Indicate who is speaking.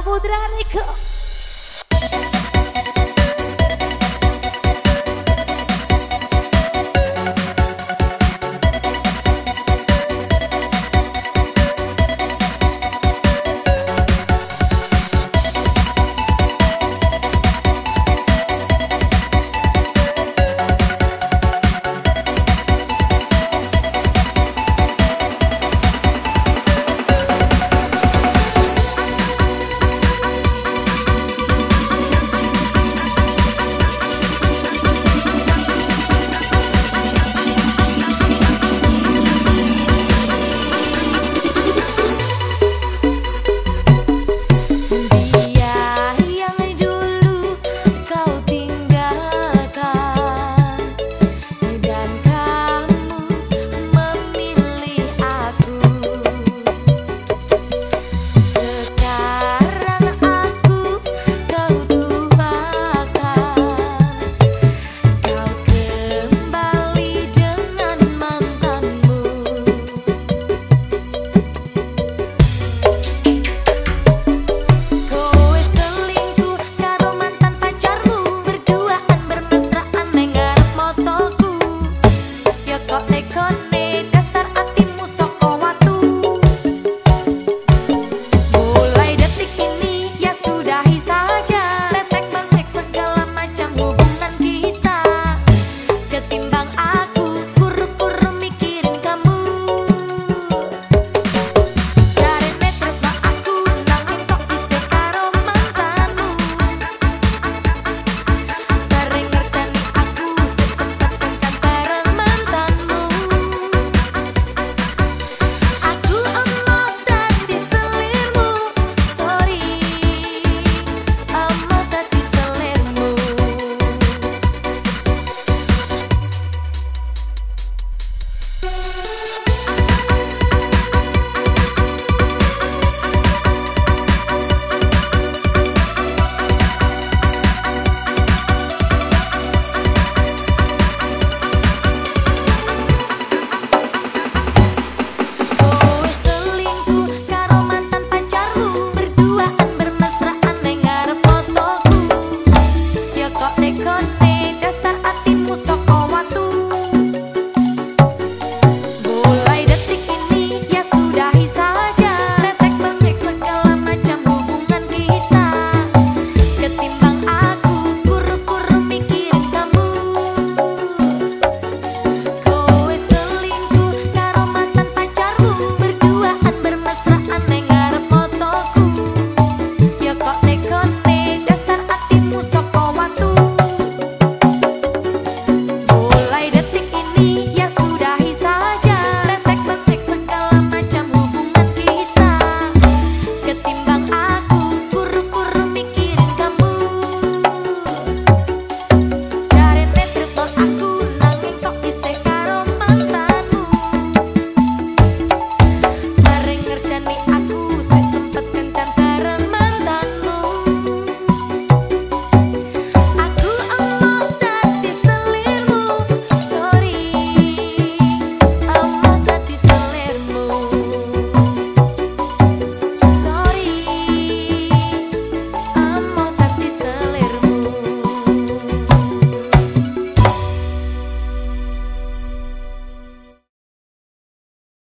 Speaker 1: Abu go.